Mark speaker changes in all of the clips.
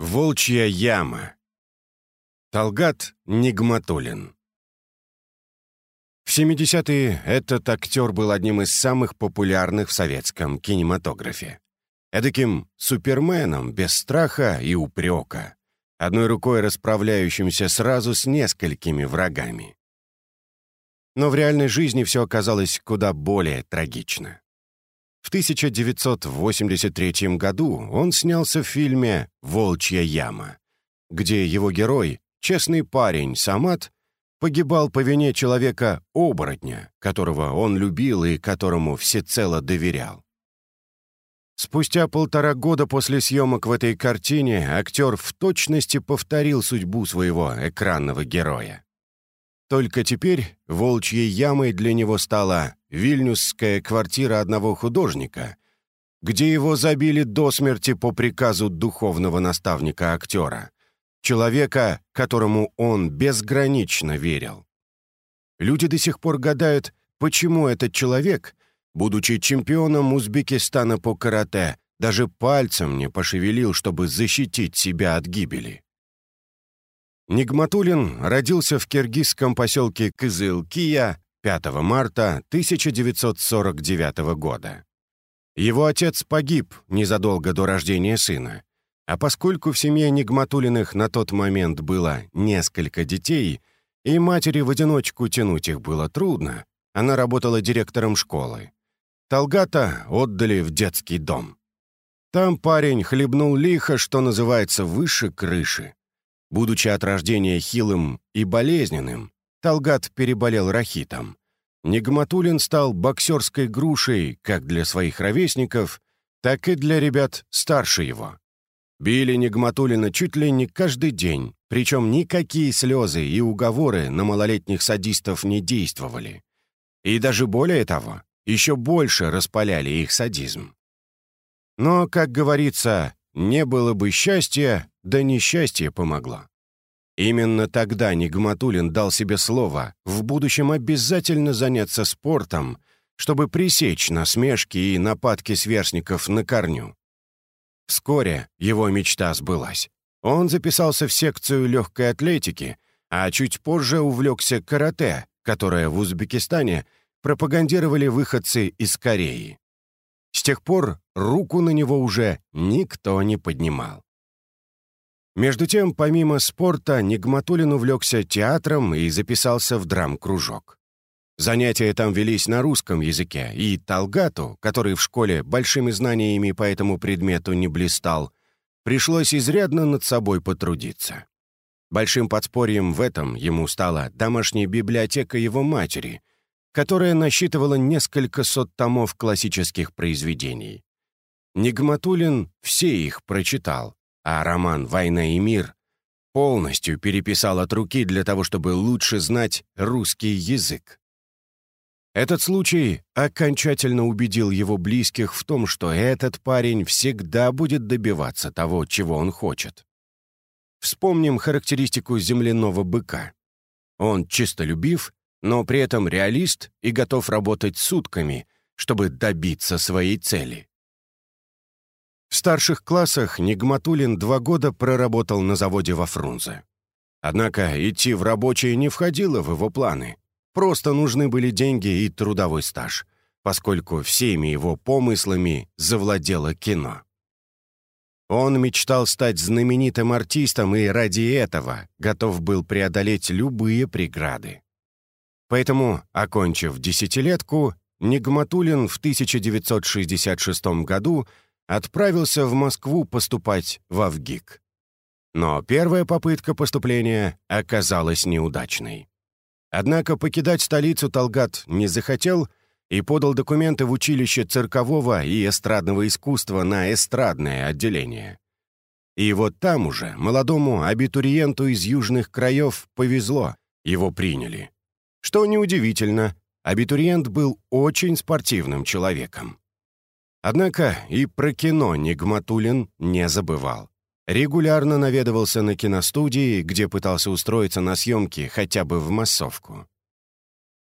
Speaker 1: Волчья яма. Талгат Нигматулин. В 70-е этот актер был одним из самых популярных в советском кинематографе. Эдаким суперменом без страха и упрека, одной рукой расправляющимся сразу с несколькими врагами. Но в реальной жизни все оказалось куда более трагично. В 1983 году он снялся в фильме «Волчья яма», где его герой, честный парень Самат, погибал по вине человека-оборотня, которого он любил и которому всецело доверял. Спустя полтора года после съемок в этой картине актер в точности повторил судьбу своего экранного героя. Только теперь волчьей ямой для него стала вильнюсская квартира одного художника, где его забили до смерти по приказу духовного наставника актера, человека, которому он безгранично верил. Люди до сих пор гадают, почему этот человек, будучи чемпионом Узбекистана по карате, даже пальцем не пошевелил, чтобы защитить себя от гибели. Нигматулин родился в киргизском поселке Кызылкия 5 марта 1949 года. Его отец погиб незадолго до рождения сына, а поскольку в семье Нигматулиных на тот момент было несколько детей, и матери в одиночку тянуть их было трудно, она работала директором школы. Талгата отдали в детский дом. Там парень хлебнул лихо, что называется, выше крыши. Будучи от рождения хилым и болезненным, Талгат переболел рахитом. Нигматулин стал боксерской грушей как для своих ровесников, так и для ребят старше его. Били Нигматулина чуть ли не каждый день, причем никакие слезы и уговоры на малолетних садистов не действовали. И даже более того, еще больше распаляли их садизм. Но, как говорится, не было бы счастья, да несчастье помогло. Именно тогда Нигматулин дал себе слово в будущем обязательно заняться спортом, чтобы пресечь насмешки и нападки сверстников на корню. Вскоре его мечта сбылась. Он записался в секцию легкой атлетики, а чуть позже увлекся карате, которое в Узбекистане пропагандировали выходцы из Кореи. С тех пор руку на него уже никто не поднимал. Между тем, помимо спорта, Нигматулин увлекся театром и записался в драм-кружок. Занятия там велись на русском языке, и Талгату, который в школе большими знаниями по этому предмету не блистал, пришлось изрядно над собой потрудиться. Большим подспорьем в этом ему стала домашняя библиотека его матери, которая насчитывала несколько сот томов классических произведений. Нигматулин все их прочитал, а роман «Война и мир» полностью переписал от руки для того, чтобы лучше знать русский язык. Этот случай окончательно убедил его близких в том, что этот парень всегда будет добиваться того, чего он хочет. Вспомним характеристику земляного быка. Он чистолюбив, но при этом реалист и готов работать сутками, чтобы добиться своей цели. В старших классах Нигматулин два года проработал на заводе во Фрунзе. Однако идти в рабочие не входило в его планы. Просто нужны были деньги и трудовой стаж, поскольку всеми его помыслами завладело кино. Он мечтал стать знаменитым артистом и ради этого готов был преодолеть любые преграды. Поэтому, окончив десятилетку, Нигматулин в 1966 году отправился в Москву поступать в Авгик. Но первая попытка поступления оказалась неудачной. Однако покидать столицу Талгат не захотел и подал документы в училище циркового и эстрадного искусства на эстрадное отделение. И вот там уже молодому абитуриенту из южных краев повезло, его приняли. Что неудивительно, абитуриент был очень спортивным человеком. Однако и про кино Нигматулин не забывал. Регулярно наведывался на киностудии, где пытался устроиться на съемки хотя бы в массовку.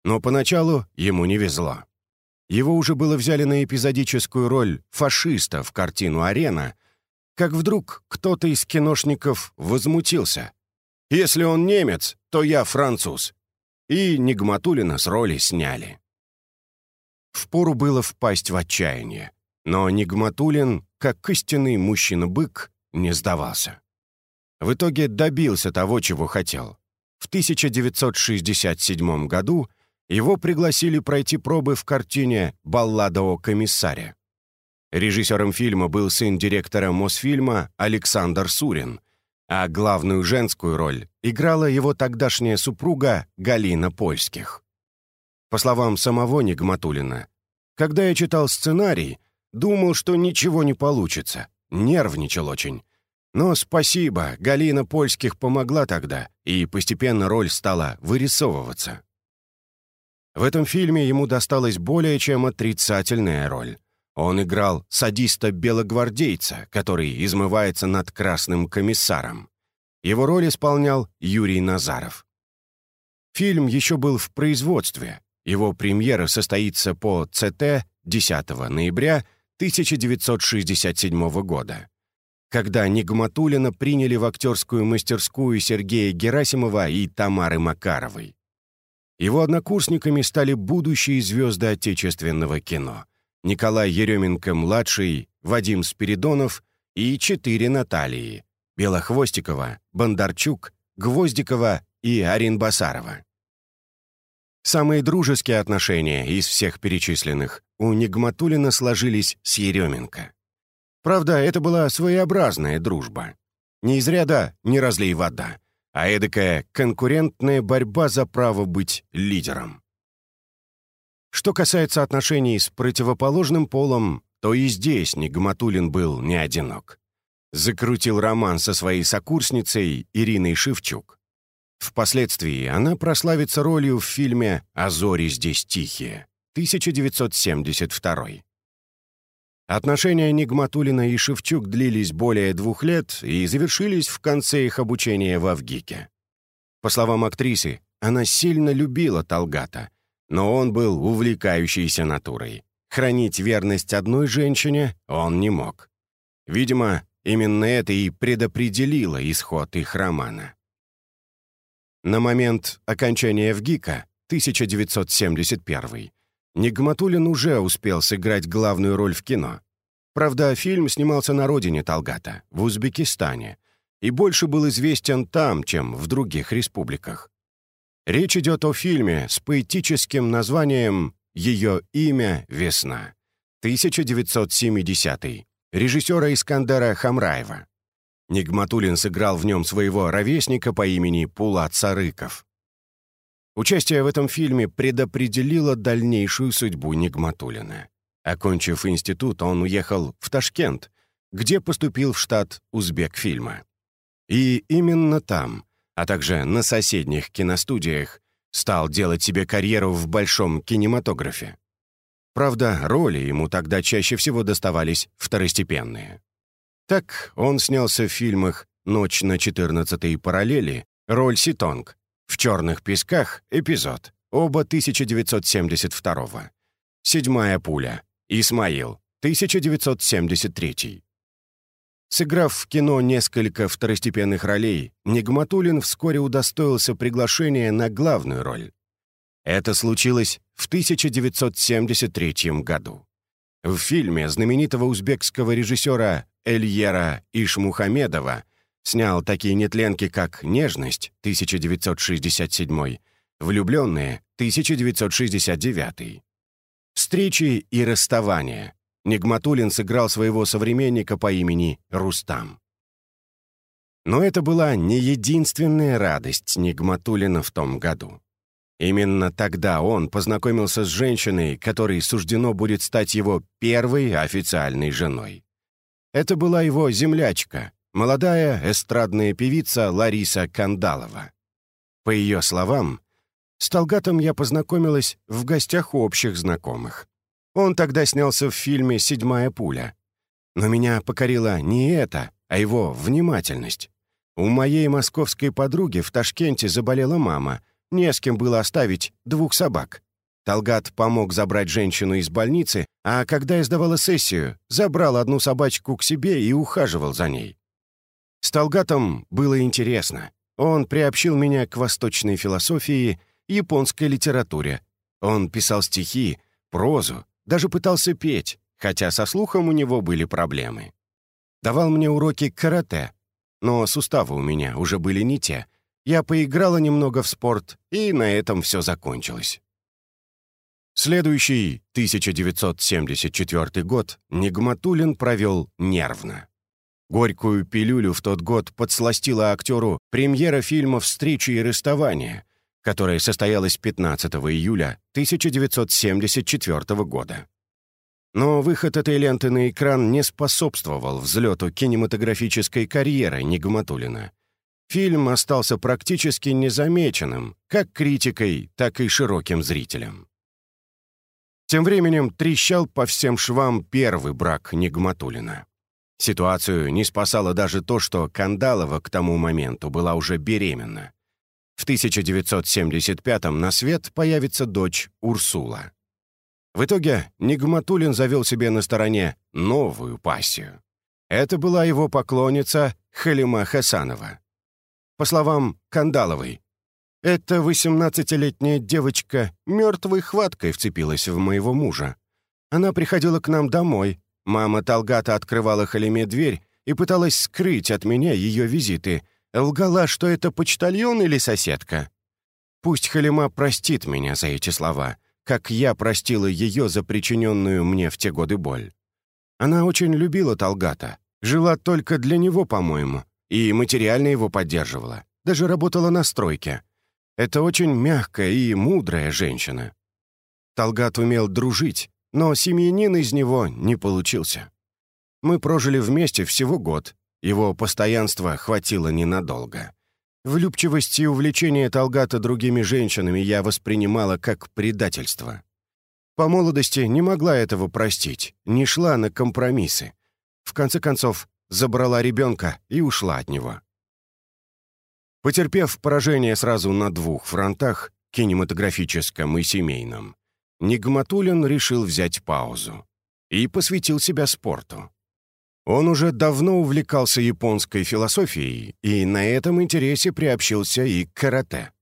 Speaker 1: Но поначалу ему не везло. Его уже было взяли на эпизодическую роль фашиста в картину «Арена», как вдруг кто-то из киношников возмутился. «Если он немец, то я француз». И Нигматулина с роли сняли. Впору было впасть в отчаяние, но Нигматулин, как истинный мужчина-бык, не сдавался. В итоге добился того, чего хотел. В 1967 году его пригласили пройти пробы в картине «Баллада о комиссаре». Режиссером фильма был сын директора Мосфильма Александр Сурин, а главную женскую роль играла его тогдашняя супруга Галина Польских. По словам самого Нигматулина, «Когда я читал сценарий, думал, что ничего не получится, нервничал очень. Но спасибо, Галина Польских помогла тогда, и постепенно роль стала вырисовываться». В этом фильме ему досталась более чем отрицательная роль. Он играл садиста-белогвардейца, который измывается над красным комиссаром. Его роль исполнял Юрий Назаров. Фильм еще был в производстве. Его премьера состоится по ЦТ 10 ноября 1967 года, когда Нигматулина приняли в актерскую мастерскую Сергея Герасимова и Тамары Макаровой. Его однокурсниками стали будущие звезды отечественного кино — Николай Еременко-младший, Вадим Спиридонов и четыре Наталии — Белохвостикова, Бондарчук, Гвоздикова и Аринбасарова. Самые дружеские отношения из всех перечисленных у Нигматулина сложились с Еременко. Правда, это была своеобразная дружба. Не из ряда «не разлей вода», а эдакая конкурентная борьба за право быть лидером. Что касается отношений с противоположным полом, то и здесь Нигматулин был не одинок. Закрутил роман со своей сокурсницей Ириной Шевчук. Впоследствии она прославится ролью в фильме «А зори здесь тихие» 1972. Отношения Нигматулина и Шевчук длились более двух лет и завершились в конце их обучения в Авгике. По словам актрисы, она сильно любила Талгата но он был увлекающейся натурой. Хранить верность одной женщине он не мог. Видимо, именно это и предопределило исход их романа. На момент окончания ВГИКа, 1971 Нигматулин уже успел сыграть главную роль в кино. Правда, фильм снимался на родине Талгата, в Узбекистане, и больше был известен там, чем в других республиках. Речь идет о фильме с поэтическим названием «Ее имя — весна» 1970 режиссера Искандера Хамраева. Нигматулин сыграл в нем своего ровесника по имени Пулат Сарыков. Участие в этом фильме предопределило дальнейшую судьбу Нигматулина. Окончив институт, он уехал в Ташкент, где поступил в штат Узбекфильма. И именно там, а также на соседних киностудиях, стал делать себе карьеру в большом кинематографе. Правда, роли ему тогда чаще всего доставались второстепенные. Так он снялся в фильмах «Ночь на 14-й параллели», роль Ситонг, «В черных песках» эпизод, оба 1972 «Седьмая пуля», «Исмаил», 1973 Сыграв в кино несколько второстепенных ролей, Нигматулин вскоре удостоился приглашения на главную роль. Это случилось в 1973 году. В фильме знаменитого узбекского режиссера Эльера Ишмухамедова снял такие нетленки, как «Нежность» 1967, «Влюбленные» 1969, «Встречи и расставания» Нигматулин сыграл своего современника по имени Рустам. Но это была не единственная радость Нигматулина в том году. Именно тогда он познакомился с женщиной, которой суждено будет стать его первой официальной женой. Это была его землячка, молодая эстрадная певица Лариса Кандалова. По ее словам, с Талгатом я познакомилась в гостях у общих знакомых. Он тогда снялся в фильме «Седьмая пуля». Но меня покорила не это, а его внимательность. У моей московской подруги в Ташкенте заболела мама. Не с кем было оставить двух собак. Талгат помог забрать женщину из больницы, а когда я сдавала сессию, забрал одну собачку к себе и ухаживал за ней. С Талгатом было интересно. Он приобщил меня к восточной философии, японской литературе. Он писал стихи, прозу, даже пытался петь, хотя со слухом у него были проблемы. Давал мне уроки карате, но суставы у меня уже были не те. Я поиграла немного в спорт, и на этом все закончилось. Следующий, 1974 год, Нигматулин провел нервно. Горькую пилюлю в тот год подсластила актеру премьера фильма «Встречи и расставания», которая состоялась 15 июля 1974 года. Но выход этой ленты на экран не способствовал взлету кинематографической карьеры Нигматулина. Фильм остался практически незамеченным как критикой, так и широким зрителям. Тем временем трещал по всем швам первый брак Нигматулина. Ситуацию не спасало даже то, что Кандалова к тому моменту была уже беременна. В 1975-м на свет появится дочь Урсула. В итоге Нигматулин завел себе на стороне новую пассию. Это была его поклонница Халима Хасанова. По словам Кандаловой, эта 18-летняя девочка мертвой хваткой вцепилась в моего мужа. Она приходила к нам домой. Мама Талгата открывала Халиме дверь и пыталась скрыть от меня ее визиты. Лгала, что это почтальон или соседка. Пусть Халима простит меня за эти слова, как я простила ее за причиненную мне в те годы боль. Она очень любила Талгата, жила только для него, по-моему, и материально его поддерживала, даже работала на стройке. Это очень мягкая и мудрая женщина. Талгат умел дружить, но семьянин из него не получился. Мы прожили вместе всего год, его постоянства хватило ненадолго. Влюбчивость и увлечение Талгата другими женщинами я воспринимала как предательство. По молодости не могла этого простить, не шла на компромиссы. В конце концов, забрала ребенка и ушла от него. Потерпев поражение сразу на двух фронтах, кинематографическом и семейном, Нигматулин решил взять паузу и посвятил себя спорту. Он уже давно увлекался японской философией и на этом интересе приобщился и к карате.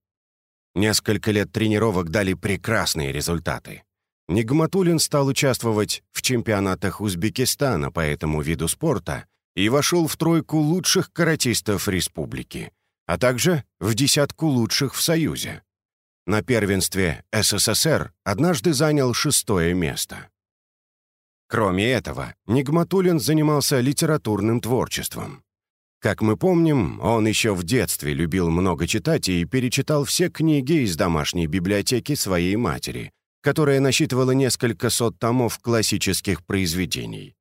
Speaker 1: Несколько лет тренировок дали прекрасные результаты. Нигматулин стал участвовать в чемпионатах Узбекистана по этому виду спорта и вошел в тройку лучших каратистов республики — а также в десятку лучших в Союзе. На первенстве СССР однажды занял шестое место. Кроме этого, Нигматулин занимался литературным творчеством. Как мы помним, он еще в детстве любил много читать и перечитал все книги из домашней библиотеки своей матери, которая насчитывала несколько сот томов классических произведений.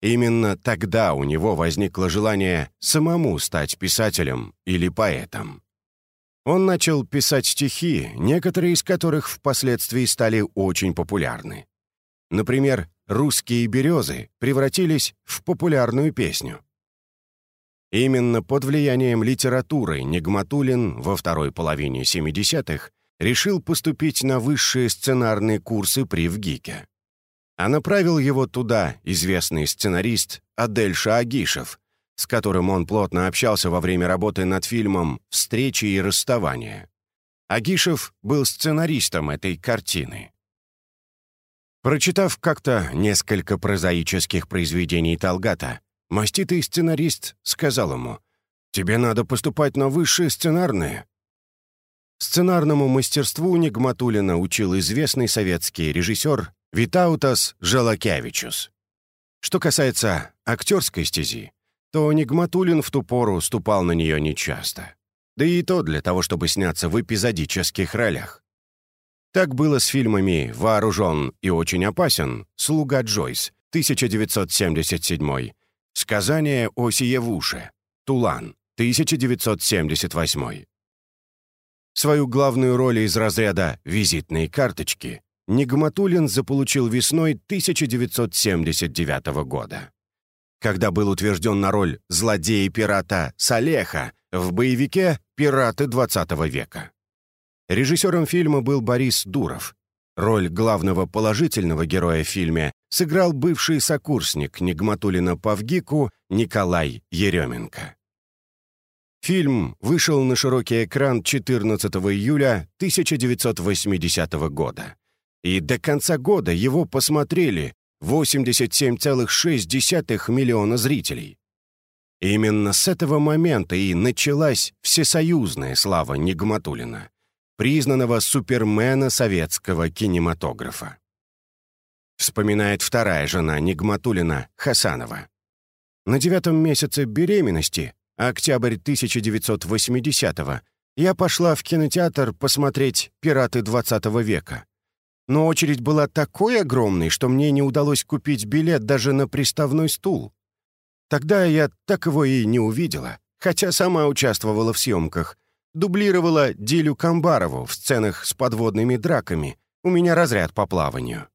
Speaker 1: Именно тогда у него возникло желание самому стать писателем или поэтом. Он начал писать стихи, некоторые из которых впоследствии стали очень популярны. Например, «Русские березы» превратились в популярную песню. Именно под влиянием литературы Нигматулин во второй половине 70-х решил поступить на высшие сценарные курсы при ВГИКе а направил его туда известный сценарист Адель Шаагишев, с которым он плотно общался во время работы над фильмом «Встречи и расставания». Агишев был сценаристом этой картины. Прочитав как-то несколько прозаических произведений Талгата, маститый сценарист сказал ему, «Тебе надо поступать на высшие сценарные». Сценарному мастерству Нигматулина учил известный советский режиссер Витаутас Жалакявичус. Что касается актерской стези, то Нигматулин в ту пору ступал на нее нечасто. Да и то для того, чтобы сняться в эпизодических ролях. Так было с фильмами «Вооружен и очень опасен», «Слуга Джойс», 1977, «Сказание о Сиевуше», «Тулан», 1978. Свою главную роль из разряда «визитные карточки» Нигматулин заполучил весной 1979 года. Когда был утвержден на роль злодея-пирата Салеха в боевике «Пираты XX века». Режиссером фильма был Борис Дуров. Роль главного положительного героя в фильме сыграл бывший сокурсник Нигматулина по ВГИКу Николай Еременко. Фильм вышел на широкий экран 14 июля 1980 года. И до конца года его посмотрели 87,6 миллиона зрителей. Именно с этого момента и началась всесоюзная слава Нигматулина, признанного супермена советского кинематографа. Вспоминает вторая жена Нигматулина, Хасанова. На девятом месяце беременности, октябрь 1980-го, я пошла в кинотеатр посмотреть «Пираты 20 века». Но очередь была такой огромной, что мне не удалось купить билет даже на приставной стул. Тогда я так его и не увидела, хотя сама участвовала в съемках. Дублировала Дилю Камбарову в сценах с подводными драками. У меня разряд по плаванию.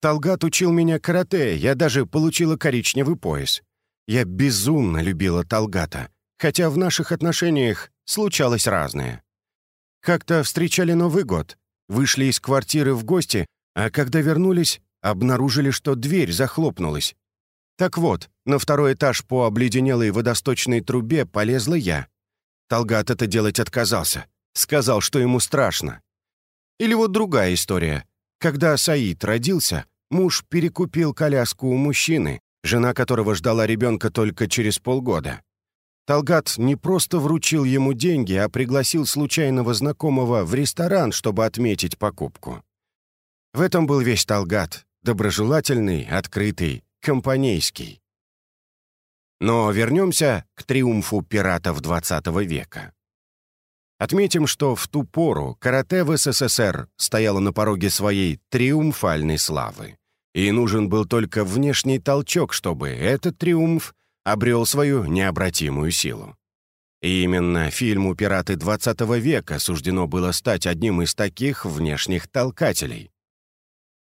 Speaker 1: Талгат учил меня карате, я даже получила коричневый пояс. Я безумно любила Талгата, хотя в наших отношениях случалось разное. Как-то встречали Новый год, вышли из квартиры в гости, а когда вернулись, обнаружили, что дверь захлопнулась. Так вот, на второй этаж по обледенелой водосточной трубе полезла я. Талгат это делать отказался. Сказал, что ему страшно. Или вот другая история. Когда Саид родился, муж перекупил коляску у мужчины, жена которого ждала ребенка только через полгода. Талгат не просто вручил ему деньги, а пригласил случайного знакомого в ресторан, чтобы отметить покупку. В этом был весь Талгат, доброжелательный, открытый, компанейский. Но вернемся к триумфу пиратов XX века. Отметим, что в ту пору карате в СССР стояло на пороге своей триумфальной славы, и нужен был только внешний толчок, чтобы этот триумф обрел свою необратимую силу. И именно фильму «Пираты XX века» суждено было стать одним из таких внешних толкателей.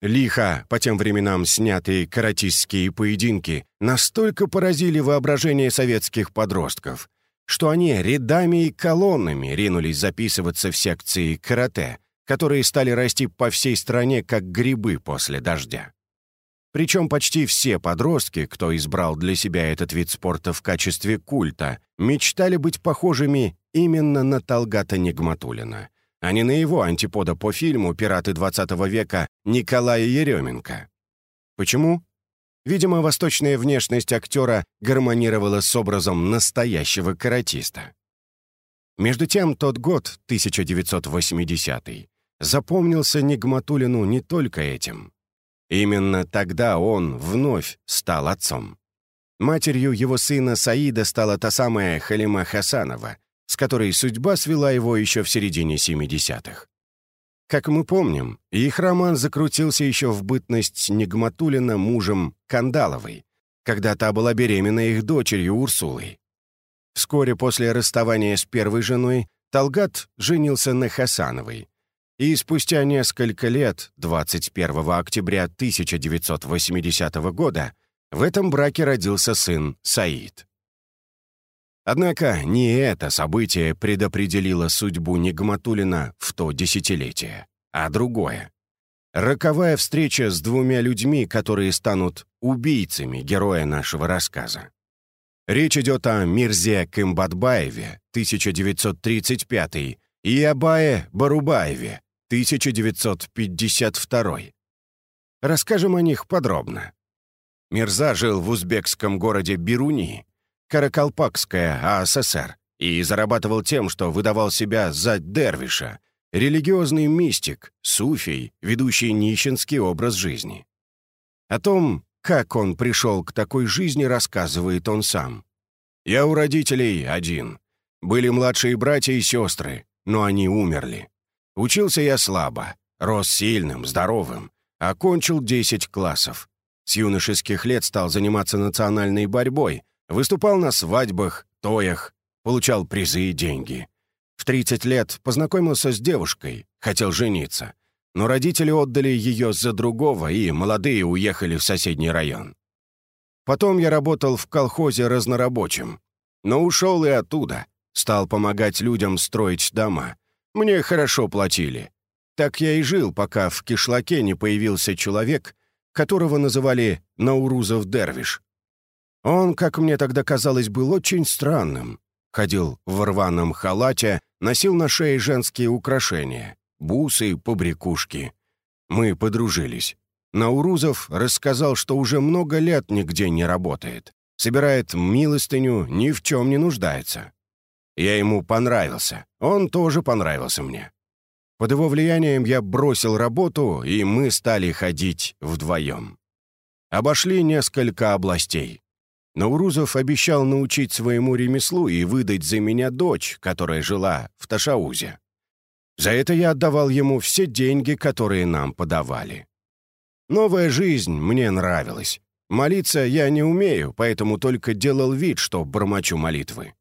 Speaker 1: Лихо по тем временам снятые каратистские поединки настолько поразили воображение советских подростков, что они рядами и колоннами ринулись записываться в секции карате, которые стали расти по всей стране, как грибы после дождя. Причем почти все подростки, кто избрал для себя этот вид спорта в качестве культа, мечтали быть похожими именно на Талгата Нигматулина, а не на его антипода по фильму «Пираты 20 века» Николая Еременко. Почему? Видимо, восточная внешность актера гармонировала с образом настоящего каратиста. Между тем, тот год, 1980 запомнился Нигматулину не только этим. Именно тогда он вновь стал отцом. Матерью его сына Саида стала та самая Халима Хасанова, с которой судьба свела его еще в середине 70-х. Как мы помним, их роман закрутился еще в бытность Нигматулина мужем Кандаловой, когда та была беременна их дочерью Урсулой. Вскоре после расставания с первой женой Талгат женился на Хасановой. И спустя несколько лет, 21 октября 1980 года, в этом браке родился сын Саид. Однако не это событие предопределило судьбу Нигматулина в то десятилетие, а другое. Роковая встреча с двумя людьми, которые станут убийцами героя нашего рассказа. Речь идет о Мирзе Кымбатбаеве, 1935, и Абае Барубаеве, 1952. Расскажем о них подробно. Мирза жил в узбекском городе Бируни, Каракалпакская АССР, и зарабатывал тем, что выдавал себя за дервиша, религиозный мистик, суфий, ведущий нищенский образ жизни. О том, как он пришел к такой жизни, рассказывает он сам. «Я у родителей один. Были младшие братья и сестры, но они умерли. Учился я слабо, рос сильным, здоровым, окончил 10 классов. С юношеских лет стал заниматься национальной борьбой, Выступал на свадьбах, тоях, получал призы и деньги. В 30 лет познакомился с девушкой, хотел жениться. Но родители отдали ее за другого, и молодые уехали в соседний район. Потом я работал в колхозе разнорабочим. Но ушел и оттуда. Стал помогать людям строить дома. Мне хорошо платили. Так я и жил, пока в кишлаке не появился человек, которого называли Наурузов Дервиш. Он, как мне тогда казалось, был очень странным. Ходил в рваном халате, носил на шее женские украшения — бусы, побрякушки. Мы подружились. Наурузов рассказал, что уже много лет нигде не работает. Собирает милостыню, ни в чем не нуждается. Я ему понравился. Он тоже понравился мне. Под его влиянием я бросил работу, и мы стали ходить вдвоем. Обошли несколько областей. Наурузов обещал научить своему ремеслу и выдать за меня дочь, которая жила в Ташаузе. За это я отдавал ему все деньги, которые нам подавали. Новая жизнь мне нравилась. Молиться я не умею, поэтому только делал вид, что бормочу молитвы.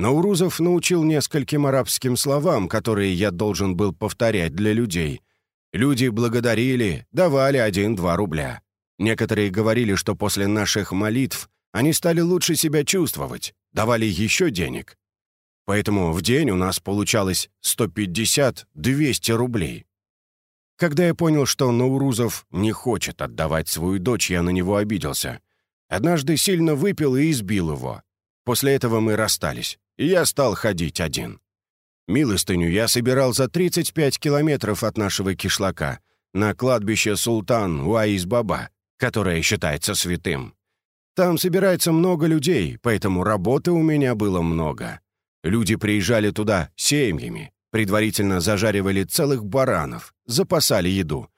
Speaker 1: Наурузов научил нескольким арабским словам, которые я должен был повторять для людей. Люди благодарили, давали один-два рубля. Некоторые говорили, что после наших молитв они стали лучше себя чувствовать, давали еще денег. Поэтому в день у нас получалось 150-200 рублей. Когда я понял, что Наурузов не хочет отдавать свою дочь, я на него обиделся. Однажды сильно выпил и избил его. После этого мы расстались, и я стал ходить один. Милостыню я собирал за 35 километров от нашего кишлака, на кладбище Султан Уаиз-Баба, которое считается святым. Там собирается много людей, поэтому работы у меня было много. Люди приезжали туда семьями, предварительно зажаривали целых баранов, запасали еду.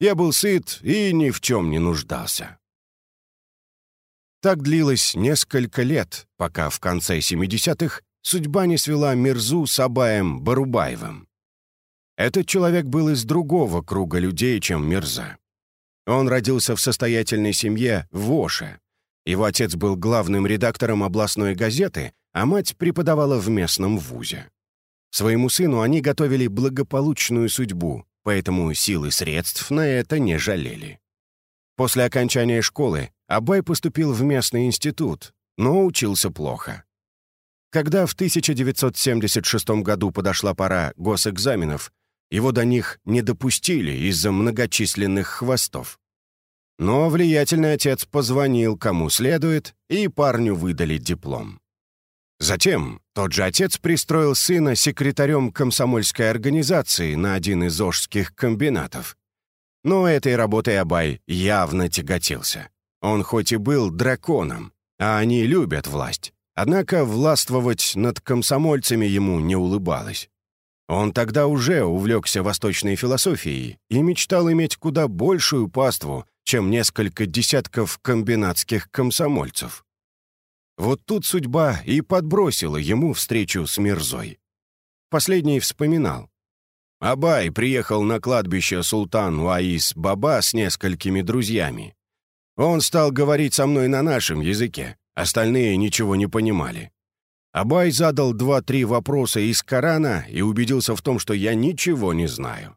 Speaker 1: Я был сыт и ни в чем не нуждался. Так длилось несколько лет, пока в конце 70-х судьба не свела Мирзу с Абаем Барубаевым. Этот человек был из другого круга людей, чем Мирза. Он родился в состоятельной семье в Оше, его отец был главным редактором областной газеты, а мать преподавала в местном вузе. Своему сыну они готовили благополучную судьбу, поэтому силы средств на это не жалели. После окончания школы Абай поступил в местный институт, но учился плохо. Когда в 1976 году подошла пора госэкзаменов, его до них не допустили из-за многочисленных хвостов. Но влиятельный отец позвонил кому следует, и парню выдали диплом. Затем тот же отец пристроил сына секретарем комсомольской организации на один из ожских комбинатов. Но этой работой Абай явно тяготился. Он хоть и был драконом, а они любят власть, однако властвовать над комсомольцами ему не улыбалось. Он тогда уже увлекся восточной философией и мечтал иметь куда большую паству, чем несколько десятков комбинатских комсомольцев. Вот тут судьба и подбросила ему встречу с Мирзой. Последний вспоминал. Абай приехал на кладбище Султан Уаис Баба с несколькими друзьями. Он стал говорить со мной на нашем языке, остальные ничего не понимали. Абай задал два-три вопроса из Корана и убедился в том, что я ничего не знаю.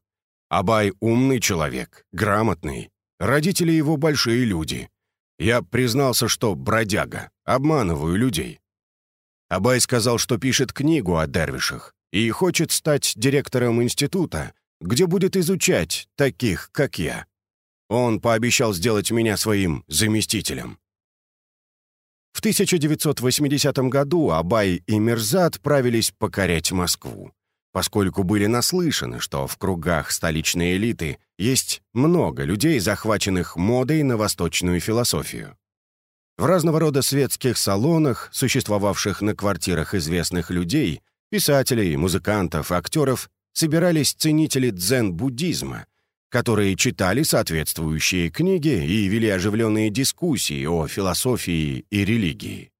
Speaker 1: Абай умный человек, грамотный, Родители его большие люди. Я признался, что бродяга, обманываю людей. Абай сказал, что пишет книгу о дервишах и хочет стать директором института, где будет изучать таких, как я. Он пообещал сделать меня своим заместителем. В 1980 году Абай и Мирза отправились покорять Москву поскольку были наслышаны, что в кругах столичной элиты есть много людей, захваченных модой на восточную философию. В разного рода светских салонах, существовавших на квартирах известных людей, писателей, музыкантов, актеров, собирались ценители дзен-буддизма, которые читали соответствующие книги и вели оживленные дискуссии о философии и религии.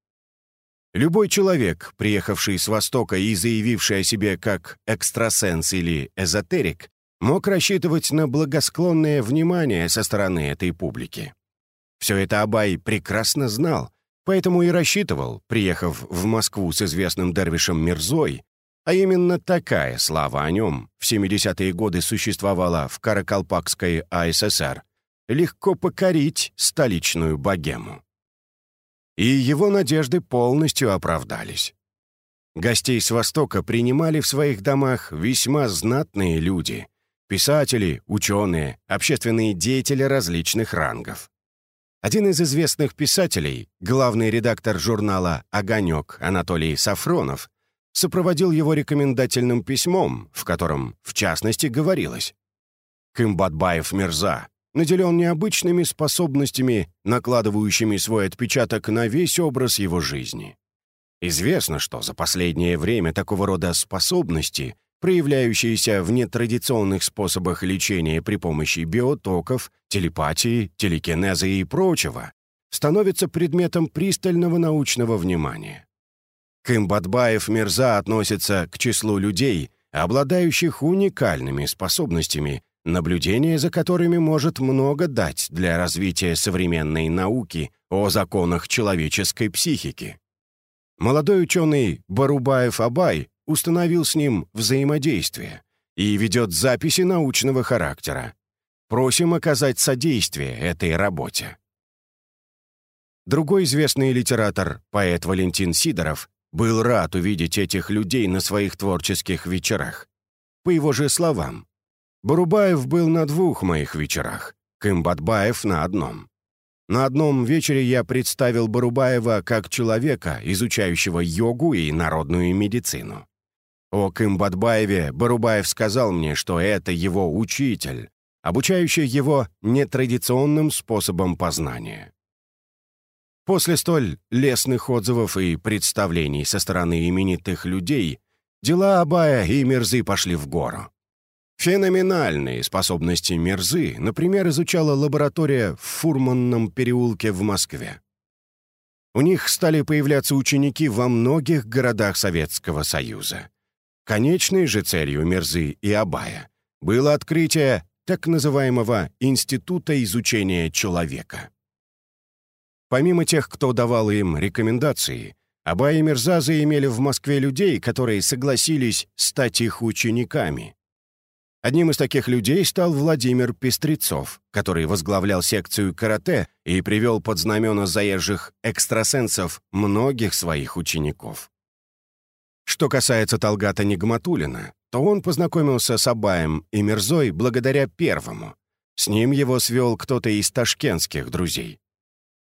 Speaker 1: Любой человек, приехавший с Востока и заявивший о себе как экстрасенс или эзотерик, мог рассчитывать на благосклонное внимание со стороны этой публики. Все это Абай прекрасно знал, поэтому и рассчитывал, приехав в Москву с известным дервишем Мирзой, а именно такая слава о нем в 70-е годы существовала в Каракалпакской АССР, легко покорить столичную богему и его надежды полностью оправдались. Гостей с Востока принимали в своих домах весьма знатные люди. писатели, ученые, общественные деятели различных рангов. Один из известных писателей, главный редактор журнала «Огонек» Анатолий Сафронов, сопроводил его рекомендательным письмом, в котором, в частности, говорилось «Кымбатбаев Мирза наделен необычными способностями, накладывающими свой отпечаток на весь образ его жизни. Известно, что за последнее время такого рода способности проявляющиеся в нетрадиционных способах лечения при помощи биотоков, телепатии, телекинеза и прочего, становится предметом пристального научного внимания. Кымбатбаев Мирза относится к числу людей, обладающих уникальными способностями, наблюдение за которыми может много дать для развития современной науки о законах человеческой психики. Молодой ученый Барубаев Абай установил с ним взаимодействие и ведет записи научного характера. Просим оказать содействие этой работе. Другой известный литератор, поэт Валентин Сидоров, был рад увидеть этих людей на своих творческих вечерах. По его же словам, Барубаев был на двух моих вечерах, Кымбатбаев на одном. На одном вечере я представил Барубаева как человека, изучающего йогу и народную медицину. О Кымбатбаеве Барубаев сказал мне, что это его учитель, обучающий его нетрадиционным способом познания. После столь лестных отзывов и представлений со стороны именитых людей дела Абая и Мирзы пошли в гору. Феноменальные способности Мирзы, например, изучала лаборатория в Фурманном переулке в Москве. У них стали появляться ученики во многих городах Советского Союза. Конечной же целью Мерзы и Абая было открытие так называемого Института изучения человека. Помимо тех, кто давал им рекомендации, Абай и Мирза заимели в Москве людей, которые согласились стать их учениками. Одним из таких людей стал Владимир Пестрецов, который возглавлял секцию карате и привел под знамена заезжих экстрасенсов многих своих учеников. Что касается Талгата Нигматулина, то он познакомился с Абаем и Мирзой благодаря первому. С ним его свел кто-то из ташкентских друзей.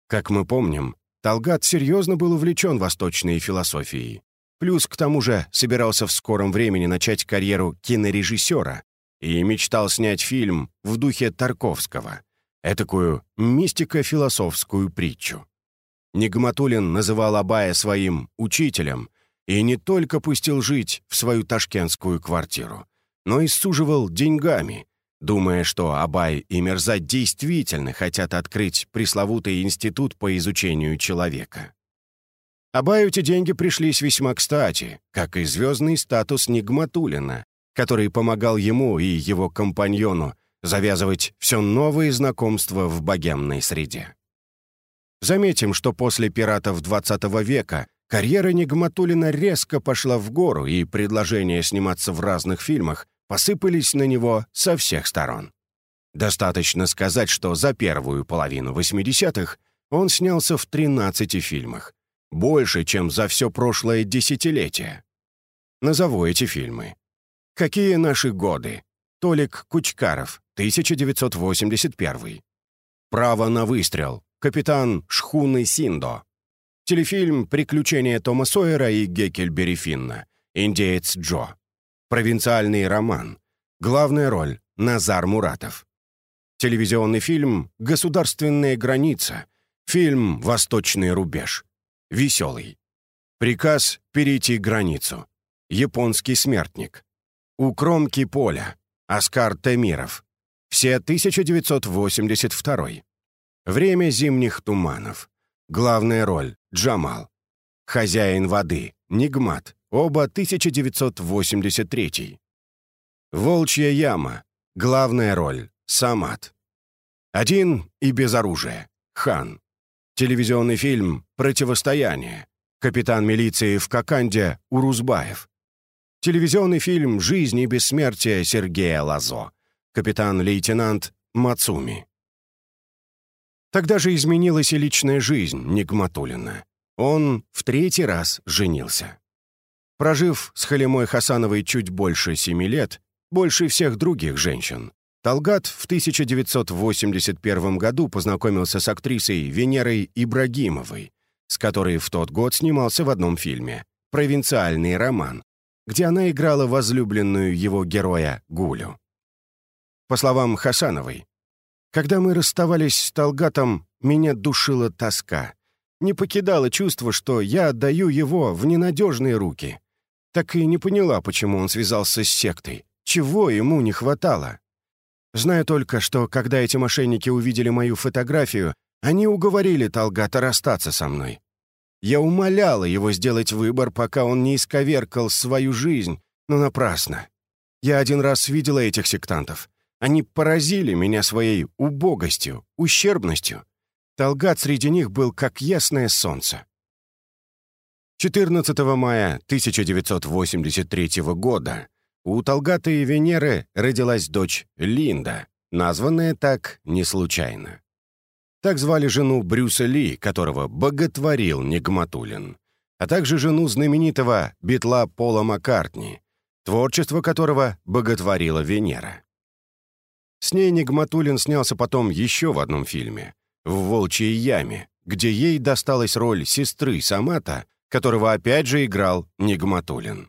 Speaker 1: Как мы помним, Талгат серьезно был увлечен восточной философией. Плюс, к тому же, собирался в скором времени начать карьеру кинорежиссера и мечтал снять фильм в духе Тарковского, этакую мистико-философскую притчу. Нигматулин называл Абая своим «учителем», и не только пустил жить в свою ташкентскую квартиру, но и суживал деньгами, думая, что Абай и Мерза действительно хотят открыть пресловутый институт по изучению человека. Абаю эти деньги пришлись весьма кстати, как и звездный статус Нигматулина, который помогал ему и его компаньону завязывать все новые знакомства в богемной среде. Заметим, что после пиратов XX века Карьера Нигматулина резко пошла в гору, и предложения сниматься в разных фильмах посыпались на него со всех сторон. Достаточно сказать, что за первую половину 80-х он снялся в 13 фильмах. Больше, чем за все прошлое десятилетие. Назову эти фильмы. «Какие наши годы?» Толик Кучкаров, 1981. «Право на выстрел», капитан шхуны Синдо, Телефильм «Приключения Тома Сойера и Геккельбери Финна», «Индеец Джо», провинциальный роман, главная роль — Назар Муратов. Телевизионный фильм «Государственная граница», фильм «Восточный рубеж», веселый. Приказ перейти границу. Японский смертник. У кромки поля. Оскар Темиров. Все 1982. Время зимних туманов. Главная роль — Джамал. Хозяин воды — Нигмат. Оба 1983. Волчья яма. Главная роль — Самат. Один и без оружия. Хан. Телевизионный фильм «Противостояние». Капитан милиции в Коканде Урузбаев. Телевизионный фильм «Жизнь и бессмертие» Сергея Лазо. Капитан-лейтенант Мацуми. Тогда же изменилась и личная жизнь Нигматулина. Он в третий раз женился. Прожив с Халимой Хасановой чуть больше семи лет, больше всех других женщин. Талгат в 1981 году познакомился с актрисой Венерой Ибрагимовой, с которой в тот год снимался в одном фильме «Провинциальный роман», где она играла возлюбленную его героя Гулю. По словам Хасановой, «Когда мы расставались с Талгатом, меня душила тоска. Не покидало чувство, что я отдаю его в ненадежные руки. Так и не поняла, почему он связался с сектой, чего ему не хватало. Знаю только, что когда эти мошенники увидели мою фотографию, они уговорили Талгата расстаться со мной. Я умоляла его сделать выбор, пока он не исковеркал свою жизнь, но напрасно. Я один раз видела этих сектантов. Они поразили меня своей убогостью, ущербностью. Талгат среди них был как ясное солнце. 14 мая 1983 года у Талгата и Венеры родилась дочь Линда, названная так не случайно. Так звали жену Брюса Ли, которого боготворил Нигматулин, а также жену знаменитого битла Пола Маккартни, творчество которого боготворила Венера. С ней Нигматулин снялся потом еще в одном фильме «В волчьей яме», где ей досталась роль сестры Самата, которого опять же играл Нигматулин.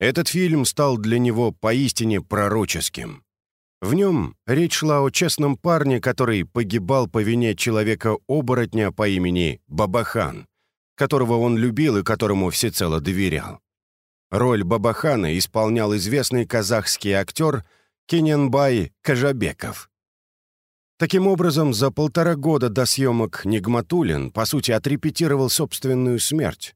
Speaker 1: Этот фильм стал для него поистине пророческим. В нем речь шла о честном парне, который погибал по вине человека-оборотня по имени Бабахан, которого он любил и которому всецело доверял. Роль Бабахана исполнял известный казахский актер Кененбай Кажабеков. Таким образом, за полтора года до съемок Нигматулин, по сути, отрепетировал собственную смерть.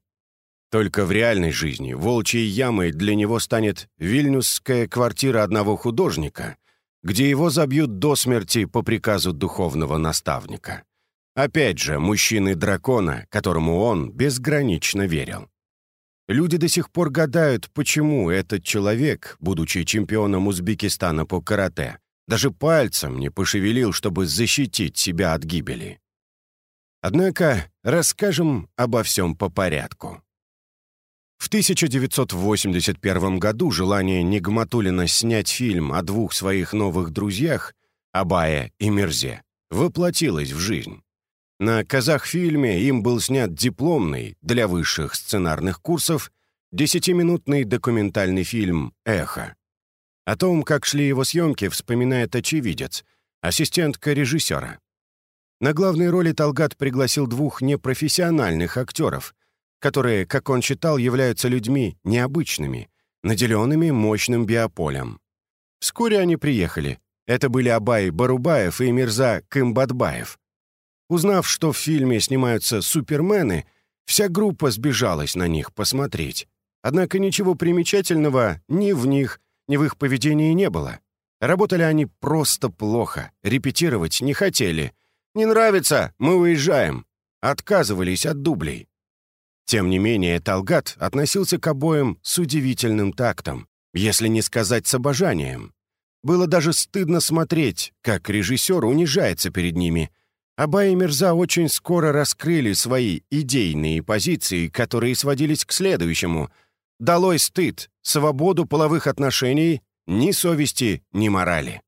Speaker 1: Только в реальной жизни волчьей ямой для него станет вильнюсская квартира одного художника, где его забьют до смерти по приказу духовного наставника. Опять же, мужчины-дракона, которому он безгранично верил. Люди до сих пор гадают, почему этот человек, будучи чемпионом Узбекистана по карате, даже пальцем не пошевелил, чтобы защитить себя от гибели. Однако расскажем обо всем по порядку. В 1981 году желание Нигматулина снять фильм о двух своих новых друзьях, Абае и Мирзе, воплотилось в жизнь. На казах-фильме им был снят дипломный для высших сценарных курсов десятиминутный документальный фильм «Эхо». О том, как шли его съемки, вспоминает очевидец, ассистентка режиссера. На главной роли Талгат пригласил двух непрофессиональных актеров, которые, как он считал, являются людьми необычными, наделенными мощным биополем. Вскоре они приехали. Это были Абай Барубаев и Мирза Кымбатбаев. Узнав, что в фильме снимаются супермены, вся группа сбежалась на них посмотреть. Однако ничего примечательного ни в них, ни в их поведении не было. Работали они просто плохо, репетировать не хотели. «Не нравится, мы уезжаем». Отказывались от дублей. Тем не менее, Талгат относился к обоим с удивительным тактом, если не сказать с обожанием. Было даже стыдно смотреть, как режиссер унижается перед ними. Аба и Мирза очень скоро раскрыли свои идейные позиции, которые сводились к следующему. «Долой стыд, свободу половых отношений, ни совести, ни морали».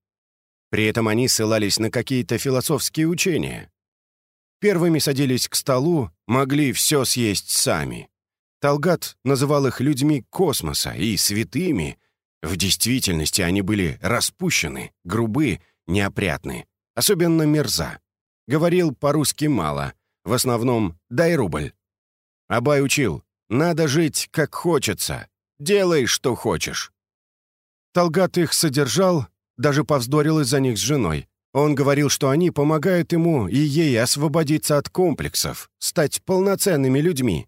Speaker 1: При этом они ссылались на какие-то философские учения. Первыми садились к столу, могли все съесть сами. Талгат называл их людьми космоса и святыми. В действительности они были распущены, грубы, неопрятны. Особенно Мерза. Говорил по-русски мало. В основном «дай рубль». Абай учил «надо жить, как хочется. Делай, что хочешь». Талгат их содержал, даже повздорил из-за них с женой. Он говорил, что они помогают ему и ей освободиться от комплексов, стать полноценными людьми.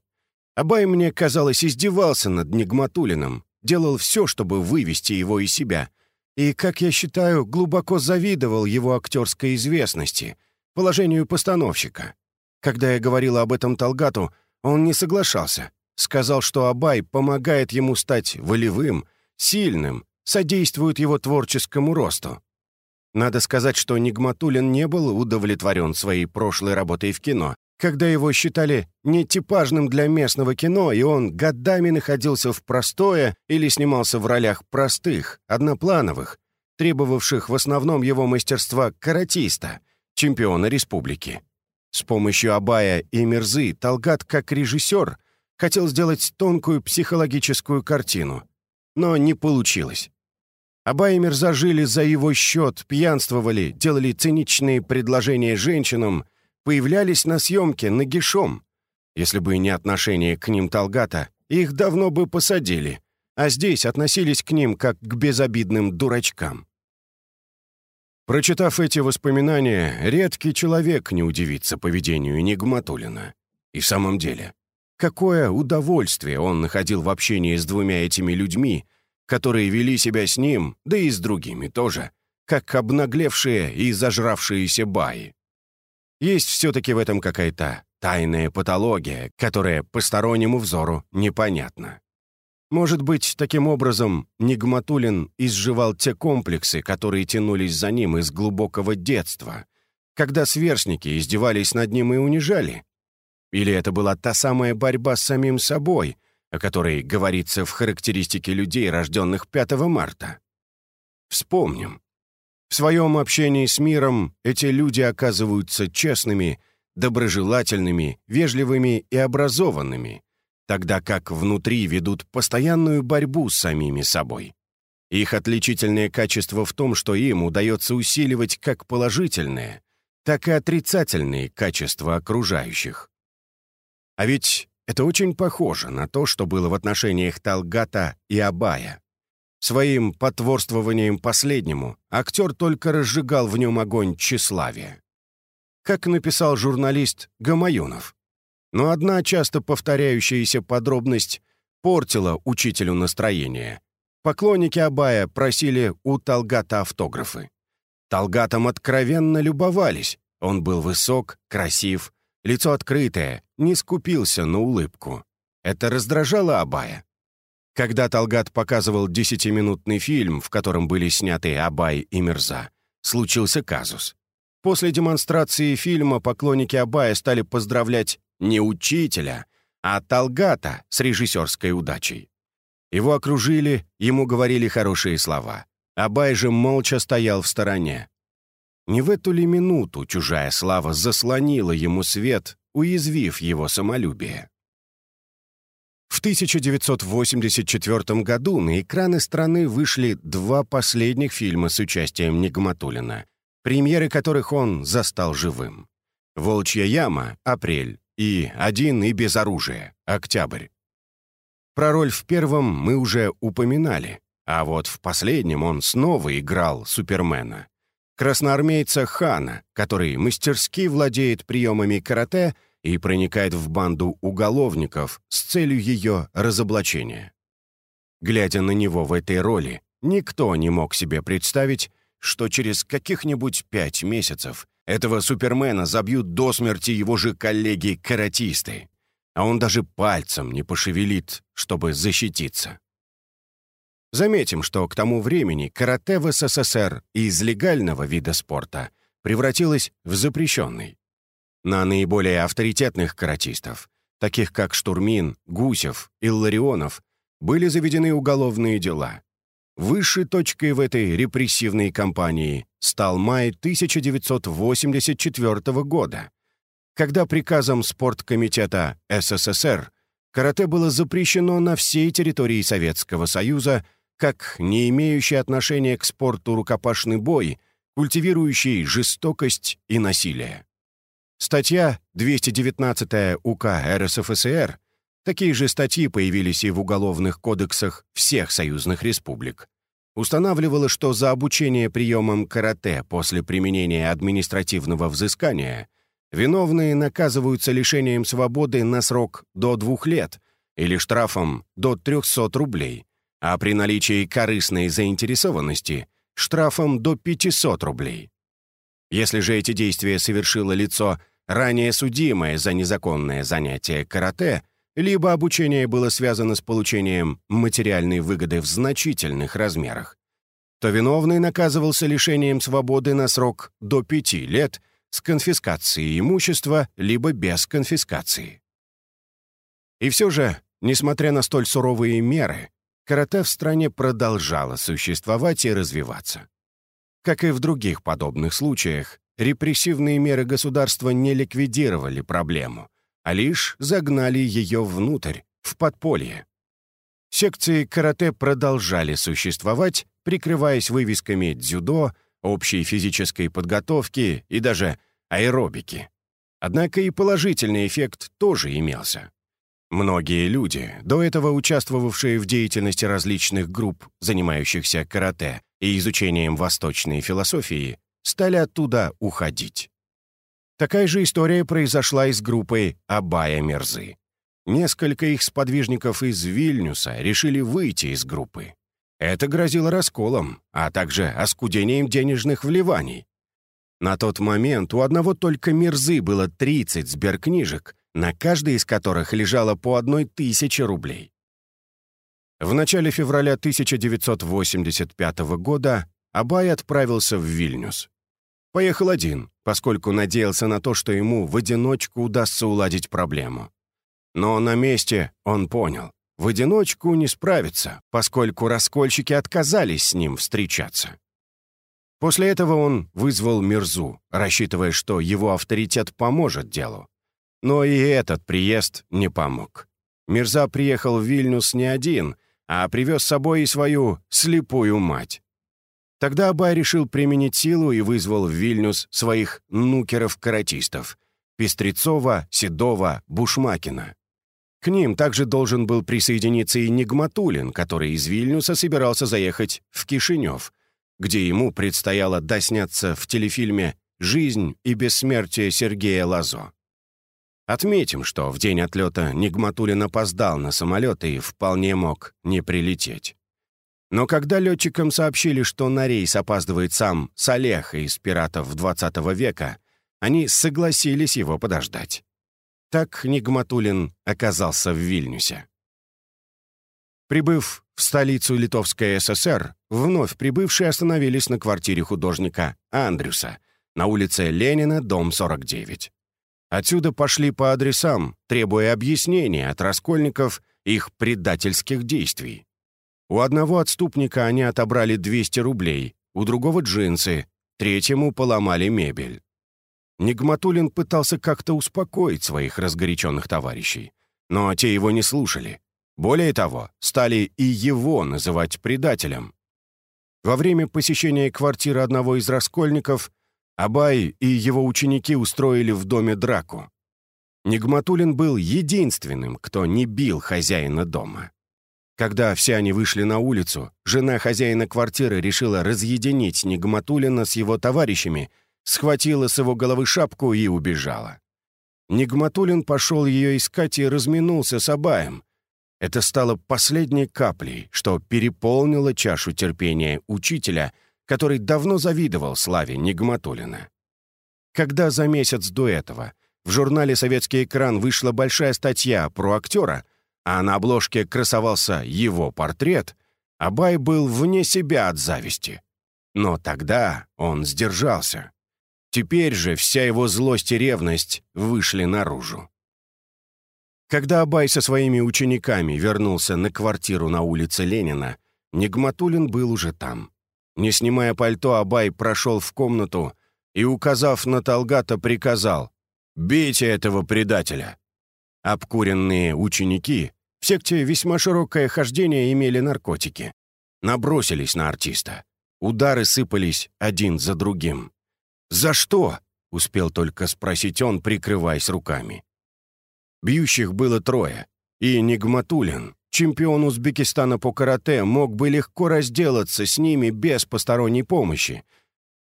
Speaker 1: Абай, мне казалось, издевался над Нигматулиным, делал все, чтобы вывести его из себя. И, как я считаю, глубоко завидовал его актерской известности, положению постановщика. Когда я говорила об этом Талгату, он не соглашался. Сказал, что Абай помогает ему стать волевым, сильным, содействует его творческому росту. Надо сказать, что Нигматулин не был удовлетворен своей прошлой работой в кино, когда его считали нетипажным для местного кино, и он годами находился в простое или снимался в ролях простых, одноплановых, требовавших в основном его мастерства каратиста, чемпиона республики. С помощью Абая и Мирзы Талгат, как режиссер, хотел сделать тонкую психологическую картину, но не получилось. Абай и Мирза жили за его счет, пьянствовали, делали циничные предложения женщинам — появлялись на съемке нагишом. Если бы не отношение к ним Талгата, их давно бы посадили, а здесь относились к ним как к безобидным дурачкам. Прочитав эти воспоминания, редкий человек не удивится поведению Нигматулина. И в самом деле, какое удовольствие он находил в общении с двумя этими людьми, которые вели себя с ним, да и с другими тоже, как обнаглевшие и зажравшиеся баи. Есть все-таки в этом какая-то тайная патология, которая постороннему взору непонятна. Может быть, таким образом Нигматулин изживал те комплексы, которые тянулись за ним из глубокого детства, когда сверстники издевались над ним и унижали? Или это была та самая борьба с самим собой, о которой говорится в характеристике людей, рожденных 5 марта? Вспомним. В своем общении с миром эти люди оказываются честными, доброжелательными, вежливыми и образованными, тогда как внутри ведут постоянную борьбу с самими собой. Их отличительное качество в том, что им удается усиливать как положительные, так и отрицательные качества окружающих. А ведь это очень похоже на то, что было в отношениях Талгата и Абая. Своим потворствованием последнему актер только разжигал в нем огонь тщеславия. Как написал журналист Гамаюнов. Но одна часто повторяющаяся подробность портила учителю настроение. Поклонники Абая просили у Талгата автографы. Талгатом откровенно любовались. Он был высок, красив, лицо открытое, не скупился на улыбку. Это раздражало Абая. Когда Талгат показывал десятиминутный фильм, в котором были сняты Абай и Мирза, случился казус. После демонстрации фильма поклонники Абая стали поздравлять не учителя, а Талгата с режиссерской удачей. Его окружили, ему говорили хорошие слова. Абай же молча стоял в стороне. Не в эту ли минуту чужая слава заслонила ему свет, уязвив его самолюбие? В 1984 году на экраны страны вышли два последних фильма с участием Нигматулина, премьеры которых он застал живым. «Волчья яма» — апрель и «Один и без оружия» — октябрь. Про роль в первом мы уже упоминали, а вот в последнем он снова играл Супермена. Красноармейца Хана, который мастерски владеет приемами карате — и проникает в банду уголовников с целью ее разоблачения. Глядя на него в этой роли, никто не мог себе представить, что через каких-нибудь пять месяцев этого Супермена забьют до смерти его же коллеги-каратисты, а он даже пальцем не пошевелит, чтобы защититься. Заметим, что к тому времени карате в СССР из легального вида спорта превратилось в запрещенный. На наиболее авторитетных каратистов, таких как Штурмин, Гусев, Илларионов, были заведены уголовные дела. Высшей точкой в этой репрессивной кампании стал май 1984 года, когда приказом Спорткомитета СССР карате было запрещено на всей территории Советского Союза как не имеющий отношения к спорту рукопашный бой, культивирующий жестокость и насилие. Статья 219 УК РСФСР, такие же статьи появились и в уголовных кодексах всех союзных республик, устанавливала, что за обучение приемам карате после применения административного взыскания виновные наказываются лишением свободы на срок до двух лет или штрафом до 300 рублей, а при наличии корыстной заинтересованности – штрафом до 500 рублей. Если же эти действия совершило лицо, ранее судимое за незаконное занятие карате, либо обучение было связано с получением материальной выгоды в значительных размерах, то виновный наказывался лишением свободы на срок до пяти лет с конфискацией имущества, либо без конфискации. И все же, несмотря на столь суровые меры, карате в стране продолжало существовать и развиваться. Как и в других подобных случаях, репрессивные меры государства не ликвидировали проблему, а лишь загнали ее внутрь, в подполье. Секции карате продолжали существовать, прикрываясь вывесками дзюдо, общей физической подготовки и даже аэробики. Однако и положительный эффект тоже имелся. Многие люди, до этого участвовавшие в деятельности различных групп, занимающихся карате и изучением восточной философии, стали оттуда уходить. Такая же история произошла и с группой Абая Мерзы. Несколько их сподвижников из Вильнюса решили выйти из группы. Это грозило расколом, а также оскудением денежных вливаний. На тот момент у одного только Мерзы было 30 сберкнижек, на каждой из которых лежало по одной тысяче рублей. В начале февраля 1985 года Абай отправился в Вильнюс. Поехал один, поскольку надеялся на то, что ему в одиночку удастся уладить проблему. Но на месте он понял, в одиночку не справится, поскольку раскольщики отказались с ним встречаться. После этого он вызвал Мирзу, рассчитывая, что его авторитет поможет делу. Но и этот приезд не помог. Мирза приехал в Вильнюс не один, а привез с собой и свою слепую мать. Тогда Абай решил применить силу и вызвал в Вильнюс своих нукеров-каратистов — Пестрецова, Седова, Бушмакина. К ним также должен был присоединиться и Нигматулин, который из Вильнюса собирался заехать в Кишинев, где ему предстояло досняться в телефильме «Жизнь и бессмертие Сергея Лазо». Отметим, что в день отлета Нигматулин опоздал на самолет и вполне мог не прилететь. Но когда летчикам сообщили, что на рейс опаздывает сам Салех из «Пиратов 20 века», они согласились его подождать. Так Нигматулин оказался в Вильнюсе. Прибыв в столицу Литовской ССР, вновь прибывшие остановились на квартире художника Андрюса на улице Ленина, дом 49. Отсюда пошли по адресам, требуя объяснения от раскольников их предательских действий. У одного отступника они отобрали 200 рублей, у другого — джинсы, третьему поломали мебель. Нигматулин пытался как-то успокоить своих разгоряченных товарищей, но те его не слушали. Более того, стали и его называть предателем. Во время посещения квартиры одного из раскольников Абай и его ученики устроили в доме драку. Нигматулин был единственным, кто не бил хозяина дома. Когда все они вышли на улицу, жена хозяина квартиры решила разъединить Нигматулина с его товарищами — схватила с его головы шапку и убежала. Нигматулин пошел ее искать и разминулся с Абаем. Это стало последней каплей, что переполнило чашу терпения учителя, который давно завидовал славе Нигматулина. Когда за месяц до этого в журнале «Советский экран» вышла большая статья про актера, а на обложке красовался его портрет, Абай был вне себя от зависти. Но тогда он сдержался. Теперь же вся его злость и ревность вышли наружу. Когда Абай со своими учениками вернулся на квартиру на улице Ленина, Нигматулин был уже там. Не снимая пальто, Абай прошел в комнату и, указав на Талгата, приказал «Бейте этого предателя!». Обкуренные ученики, в секте весьма широкое хождение имели наркотики, набросились на артиста. Удары сыпались один за другим. «За что?» — успел только спросить он, прикрываясь руками. Бьющих было трое, и Нигматулин, чемпион Узбекистана по карате, мог бы легко разделаться с ними без посторонней помощи.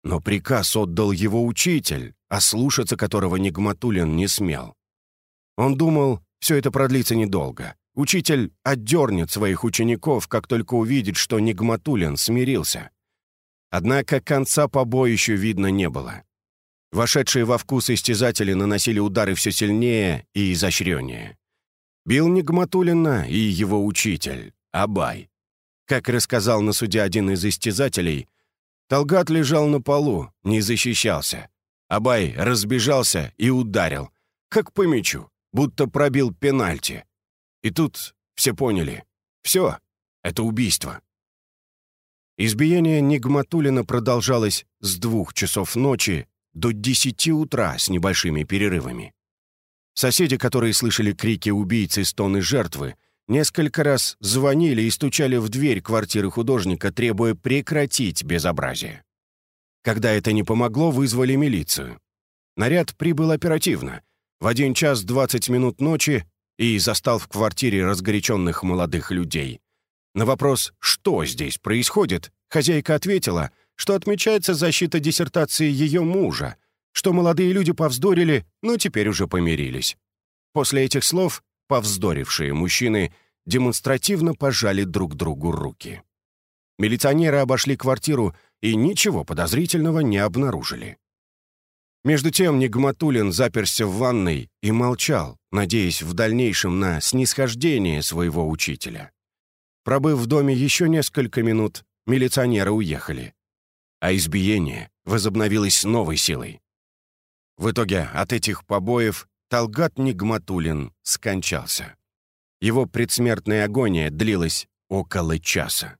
Speaker 1: Но приказ отдал его учитель, а слушаться которого Нигматулин не смел. Он думал, все это продлится недолго. Учитель отдернет своих учеников, как только увидит, что Нигматулин смирился. Однако конца побоищу видно не было. Вошедшие во вкус истязатели наносили удары все сильнее и изощреннее. Бил Нигматулина и его учитель, Абай. Как рассказал на суде один из истязателей, Талгат лежал на полу, не защищался. Абай разбежался и ударил, как по мячу, будто пробил пенальти. И тут все поняли. Все, это убийство. Избиение Нигматулина продолжалось с двух часов ночи до десяти утра с небольшими перерывами. Соседи, которые слышали крики убийцы и стоны жертвы, несколько раз звонили и стучали в дверь квартиры художника, требуя прекратить безобразие. Когда это не помогло, вызвали милицию. Наряд прибыл оперативно, в один час двадцать минут ночи и застал в квартире разгоряченных молодых людей. На вопрос «Что здесь происходит?» хозяйка ответила, что отмечается защита диссертации ее мужа, что молодые люди повздорили, но теперь уже помирились. После этих слов повздорившие мужчины демонстративно пожали друг другу руки. Милиционеры обошли квартиру и ничего подозрительного не обнаружили. Между тем Нигматулин заперся в ванной и молчал, надеясь в дальнейшем на снисхождение своего учителя. Пробыв в доме еще несколько минут, милиционеры уехали. А избиение возобновилось новой силой. В итоге от этих побоев Талгат Нигматулин скончался. Его предсмертная агония длилась около часа.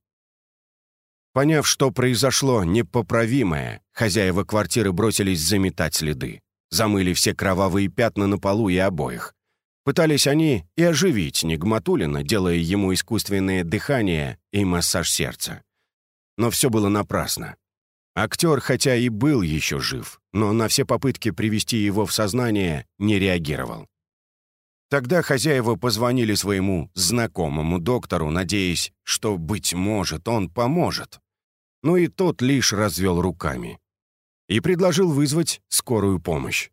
Speaker 1: Поняв, что произошло непоправимое, хозяева квартиры бросились заметать следы. Замыли все кровавые пятна на полу и обоих. Пытались они и оживить Нигматулина, делая ему искусственное дыхание и массаж сердца. Но все было напрасно. Актер, хотя и был еще жив, но на все попытки привести его в сознание не реагировал. Тогда хозяева позвонили своему знакомому доктору, надеясь, что, быть может, он поможет но и тот лишь развел руками. И предложил вызвать скорую помощь.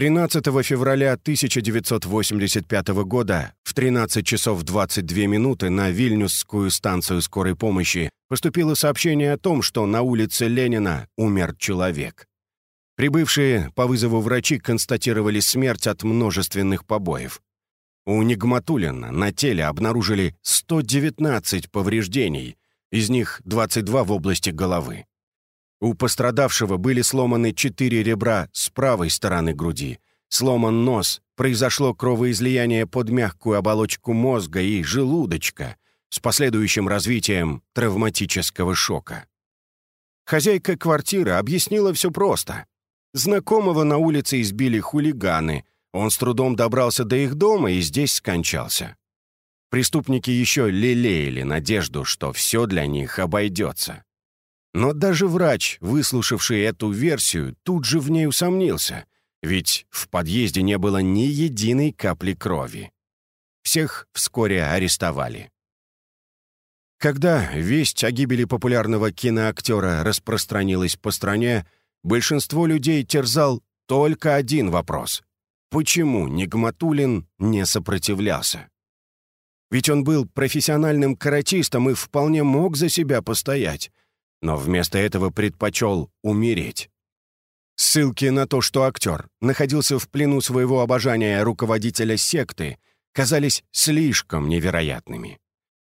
Speaker 1: 13 февраля 1985 года в 13 часов 22 минуты на Вильнюсскую станцию скорой помощи поступило сообщение о том, что на улице Ленина умер человек. Прибывшие по вызову врачи констатировали смерть от множественных побоев. У Нигматулина на теле обнаружили 119 повреждений, из них 22 в области головы. У пострадавшего были сломаны четыре ребра с правой стороны груди, сломан нос, произошло кровоизлияние под мягкую оболочку мозга и желудочка с последующим развитием травматического шока. Хозяйка квартиры объяснила все просто. Знакомого на улице избили хулиганы, он с трудом добрался до их дома и здесь скончался. Преступники еще лелеяли надежду, что все для них обойдется. Но даже врач, выслушавший эту версию, тут же в ней усомнился, ведь в подъезде не было ни единой капли крови. Всех вскоре арестовали. Когда весть о гибели популярного киноактера распространилась по стране, большинство людей терзал только один вопрос. Почему Нигматулин не сопротивлялся? Ведь он был профессиональным каратистом и вполне мог за себя постоять, но вместо этого предпочел умереть. Ссылки на то, что актер находился в плену своего обожания руководителя секты, казались слишком невероятными.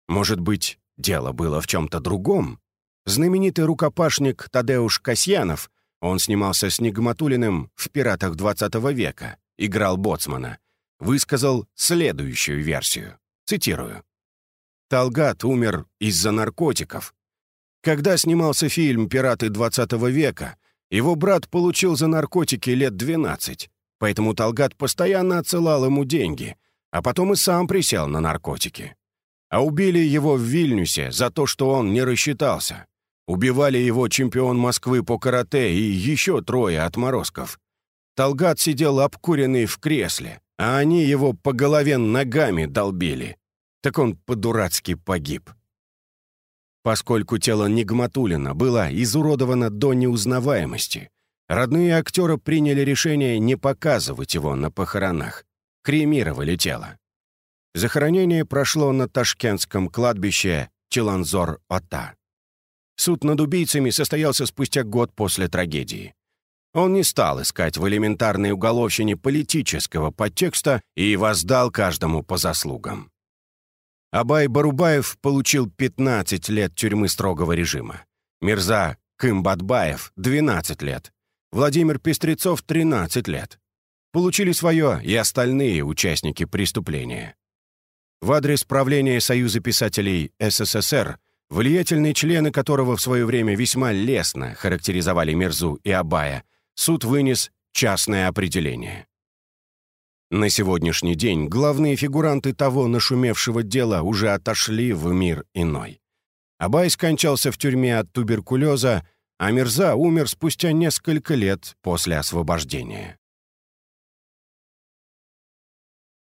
Speaker 1: Может быть, дело было в чем-то другом? Знаменитый рукопашник Тадеуш Касьянов, он снимался с Нигматулиным в «Пиратах 20 века», играл боцмана, высказал следующую версию. Цитирую. «Талгат умер из-за наркотиков. Когда снимался фильм «Пираты 20 века», его брат получил за наркотики лет 12, поэтому Талгат постоянно отсылал ему деньги, а потом и сам присел на наркотики. А убили его в Вильнюсе за то, что он не рассчитался. Убивали его чемпион Москвы по карате и еще трое отморозков. Талгат сидел обкуренный в кресле, а они его по голове ногами долбили. Так он по-дурацки погиб. Поскольку тело Нигматулина было изуродовано до неузнаваемости, родные актера приняли решение не показывать его на похоронах. Кремировали тело. Захоронение прошло на ташкентском кладбище Челанзор-Ота. Суд над убийцами состоялся спустя год после трагедии. Он не стал искать в элементарной уголовщине политического подтекста и воздал каждому по заслугам. Абай Барубаев получил 15 лет тюрьмы строгого режима. Мирза Кымбатбаев — 12 лет. Владимир Пестрецов — 13 лет. Получили свое и остальные участники преступления. В адрес правления Союза писателей СССР, влиятельные члены которого в свое время весьма лестно характеризовали Мерзу и Абая, суд вынес частное определение. На сегодняшний день главные фигуранты того нашумевшего дела уже отошли в мир иной. Абай скончался в тюрьме от туберкулеза, а Мирза умер спустя несколько лет после освобождения.